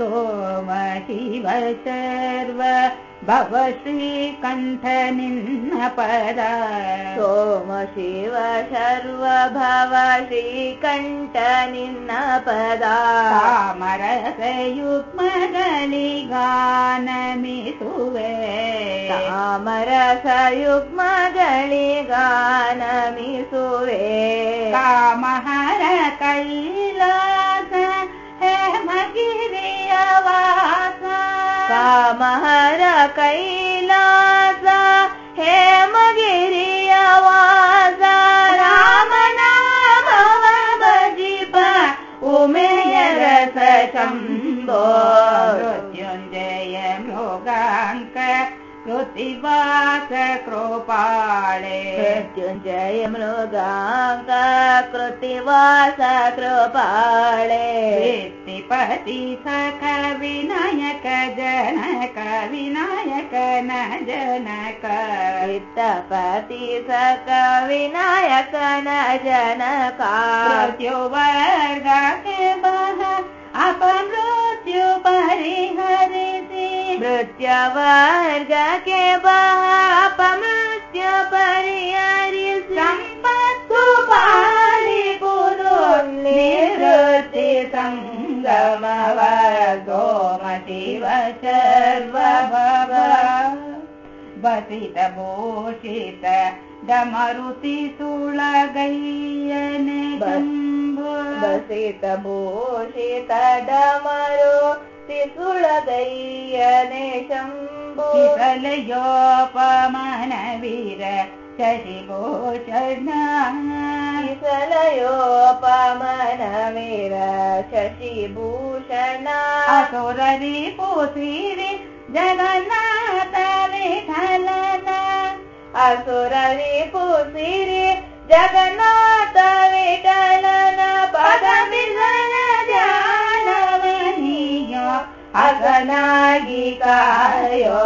सोम शिव सर्व भव श्रीकण्ठ निन्न पद। सोम शिव सर्व भव श्रीकण्ठ निन्न पदा। तामरसयुग्मगलि गानमिसुवे महर रामनाम भजिप उमेयरस शम्भो मृत्युञ्जय मृगाङ्क कृतिवास कृपाळे। मृत्युञ्जय मृगाङ्क कृतिवास कृपाळे पति सख विनायक जनक विनायक न जनक वित्तपति सख विनायक न जनका मृत्यु वर्ग के बह अपमृत्यु परिहरिति मृत्यु वर्ग के बह अपमृत्यु परिहरिति गोमशिव शर्व बसित भूषित डमरुति सुळगय्यने बसित भूषित डमरुति सुळगय्यने शम्भो शशिभूषण भूषणा सुरवि पुषिरि जगन्नाथ वि धन असुरी पु जगन्तावि अगना गीतायो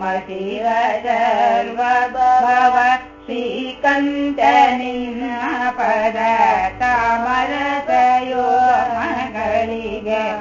महीव श्रीकण्ठनी कामर ी